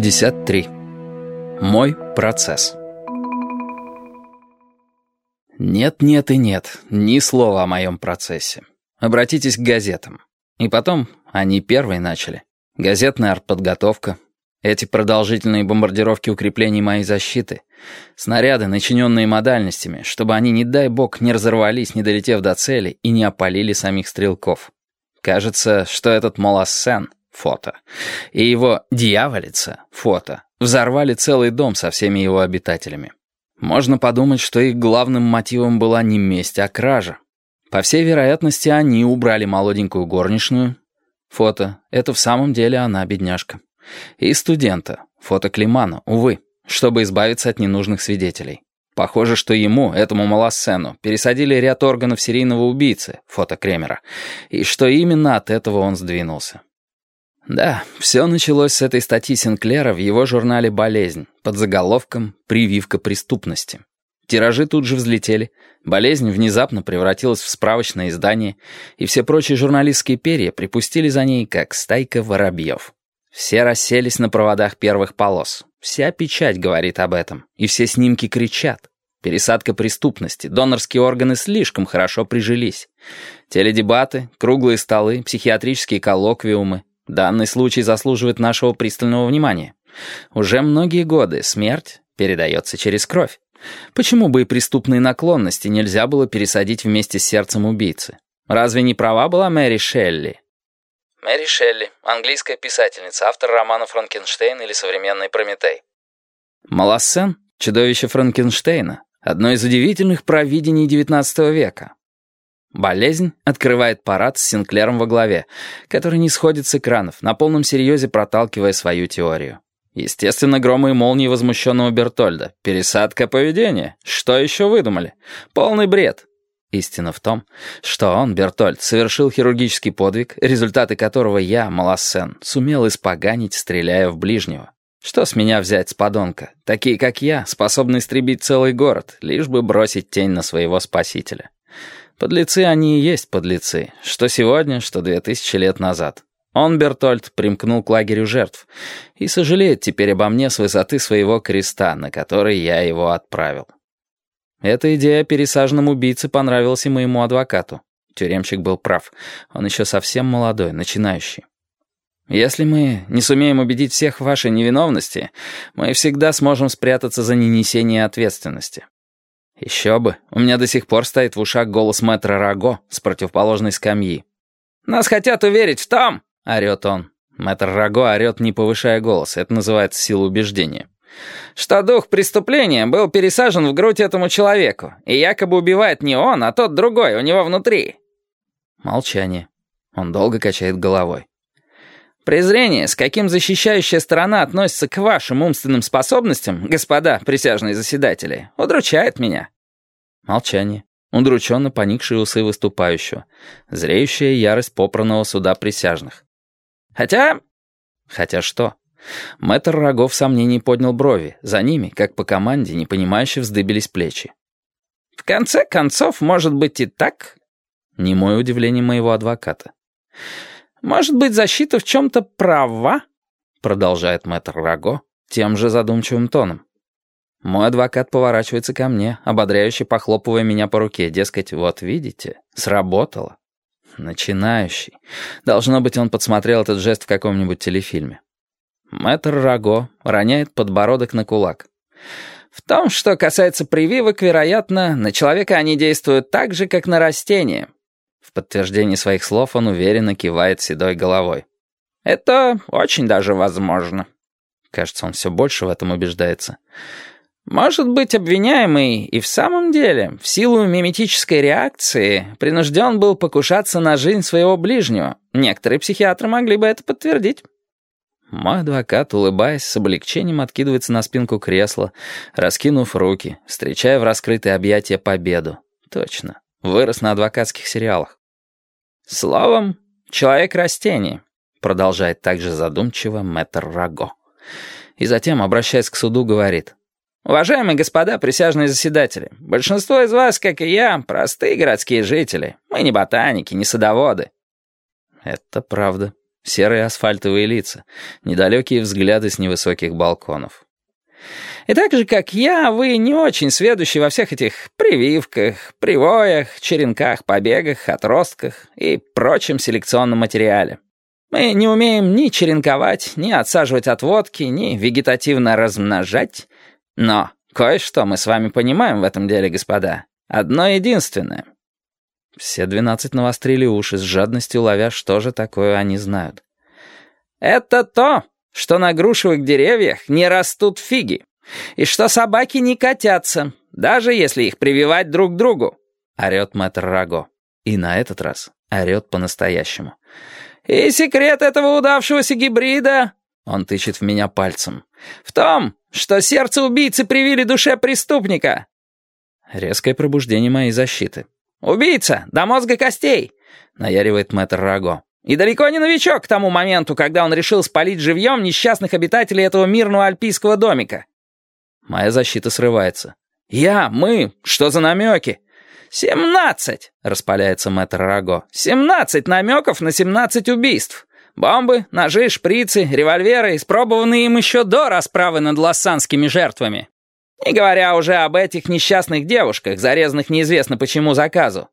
53. Мой процесс. Нет, нет и нет, ни слова о моем процессе. Обратитесь к газетам. И потом, они первые начали. Газетная артподготовка. Эти продолжительные бомбардировки укреплений моей защиты. Снаряды, начиненные модальностями, чтобы они, не дай бог, не разорвались, не долетев до цели, и не опалили самих стрелков. Кажется, что этот Молассен — фото. И его «дьяволица» — фото. Взорвали целый дом со всеми его обитателями. Можно подумать, что их главным мотивом была не месть, а кража. По всей вероятности, они убрали молоденькую горничную. Фото — это в самом деле она, бедняжка. И студента. Фото Климана, увы, чтобы избавиться от ненужных свидетелей. Похоже, что ему, этому малосцену, пересадили ряд органов серийного убийцы, фото Кремера, и что именно от этого он сдвинулся. Да, все началось с этой статьи Синклера в его журнале «Болезнь» под заголовком «Прививка преступности». Тиражи тут же взлетели, болезнь внезапно превратилась в справочное издание, и все прочие журналистские перья припустили за ней, как стайка воробьев. Все расселись на проводах первых полос. Вся печать говорит об этом, и все снимки кричат. Пересадка преступности, донорские органы слишком хорошо прижились. Теледебаты, круглые столы, психиатрические коллоквиумы, Данный случай заслуживает нашего пристального внимания. Уже многие годы смерть передается через кровь. Почему бы и преступные наклонности нельзя было пересадить вместе с сердцем убийцы? Разве не права была Мэри Шелли? Мэри Шелли, английская писательница, автор романа «Франкенштейн» или «Современный Прометей». Малассен, чудовище Франкенштейна, одно из удивительных провидений XIX века. Болезнь открывает парад с Синклером во главе, который не сходит с экранов, на полном серьезе проталкивая свою теорию. Естественно, громы и молнии возмущенного Бертольда. Пересадка поведения. Что еще выдумали? Полный бред. Истина в том, что он, Бертольд, совершил хирургический подвиг, результаты которого я, Малассен, сумел испоганить, стреляя в ближнего. Что с меня взять с подонка? Такие, как я, способны истребить целый город, лишь бы бросить тень на своего спасителя. Подлецы они и есть подлецы, что сегодня, что две тысячи лет назад. Он, Бертольд, примкнул к лагерю жертв и сожалеет теперь обо мне с высоты своего креста, на который я его отправил. Эта идея о пересаженном убийце понравилась и моему адвокату. Тюремщик был прав. Он еще совсем молодой, начинающий. Если мы не сумеем убедить всех в вашей невиновности, мы всегда сможем спрятаться за ненесение ответственности. Еще бы, у меня до сих пор стоит в ушах голос мэтра Раго с противоположной скамьи. «Нас хотят уверить в том!» — орет он. Мэтр Раго орет, не повышая голос, это называется сила убеждения. «Что дух преступления был пересажен в грудь этому человеку, и якобы убивает не он, а тот другой, у него внутри». Молчание. Он долго качает головой. Презрение, с каким защищающая сторона относится к вашим умственным способностям, господа присяжные заседатели, удручает меня». Молчание. Удрученно поникшие усы выступающего. Зреющая ярость попранного суда присяжных. «Хотя...» «Хотя что?» Мэтр Рогов в сомнении поднял брови. За ними, как по команде, непонимающе вздыбились плечи. «В конце концов, может быть и так?» Немое удивление моего адвоката. «Может быть, защита в чем-то права?» Продолжает мэтр Раго тем же задумчивым тоном. Мой адвокат поворачивается ко мне, ободряюще похлопывая меня по руке, дескать, вот видите, сработало. Начинающий. Должно быть, он подсмотрел этот жест в каком-нибудь телефильме. Мэтр Раго роняет подбородок на кулак. В том, что касается прививок, вероятно, на человека они действуют так же, как на растения. Подтверждение своих слов он уверенно кивает седой головой. «Это очень даже возможно». Кажется, он все больше в этом убеждается. «Может быть, обвиняемый и в самом деле, в силу миметической реакции, принужден был покушаться на жизнь своего ближнего. Некоторые психиатры могли бы это подтвердить». Мой адвокат, улыбаясь, с облегчением откидывается на спинку кресла, раскинув руки, встречая в раскрытые объятия победу. Точно, вырос на адвокатских сериалах. «Словом, человек-растение», — продолжает также задумчиво мэтр Раго. И затем, обращаясь к суду, говорит. «Уважаемые господа присяжные заседатели, большинство из вас, как и я, простые городские жители. Мы не ботаники, не садоводы». Это правда. серые асфальтовые лица, недалекие взгляды с невысоких балконов. И так же, как я, вы не очень сведущи во всех этих прививках, привоях, черенках, побегах, отростках и прочем селекционном материале. Мы не умеем ни черенковать, ни отсаживать отводки, ни вегетативно размножать. Но кое-что мы с вами понимаем в этом деле, господа. Одно единственное. Все двенадцать навострили уши, с жадностью ловя, что же такое они знают. «Это то, что на грушевых деревьях не растут фиги, и что собаки не котятся, даже если их прививать друг к другу», — орет мэтр Раго. И на этот раз орет по-настоящему. «И секрет этого удавшегося гибрида...» Он тычет в меня пальцем. «В том, что сердце убийцы привили душе преступника». Резкое пробуждение моей защиты. «Убийца! До мозга костей!» — наяривает мэтр Раго. «И далеко не новичок к тому моменту, когда он решил спалить живьем несчастных обитателей этого мирного альпийского домика». Моя защита срывается. «Я? Мы? Что за намеки?» «Семнадцать!» — распаляется мэтр Раго. «Семнадцать намеков на семнадцать убийств. Бомбы, ножи, шприцы, револьверы, испробованные им еще до расправы над лассанскими жертвами. Не говоря уже об этих несчастных девушках, зарезанных неизвестно почему заказу.